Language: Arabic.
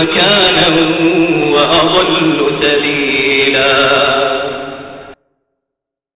مكانه وأضل سبيلا.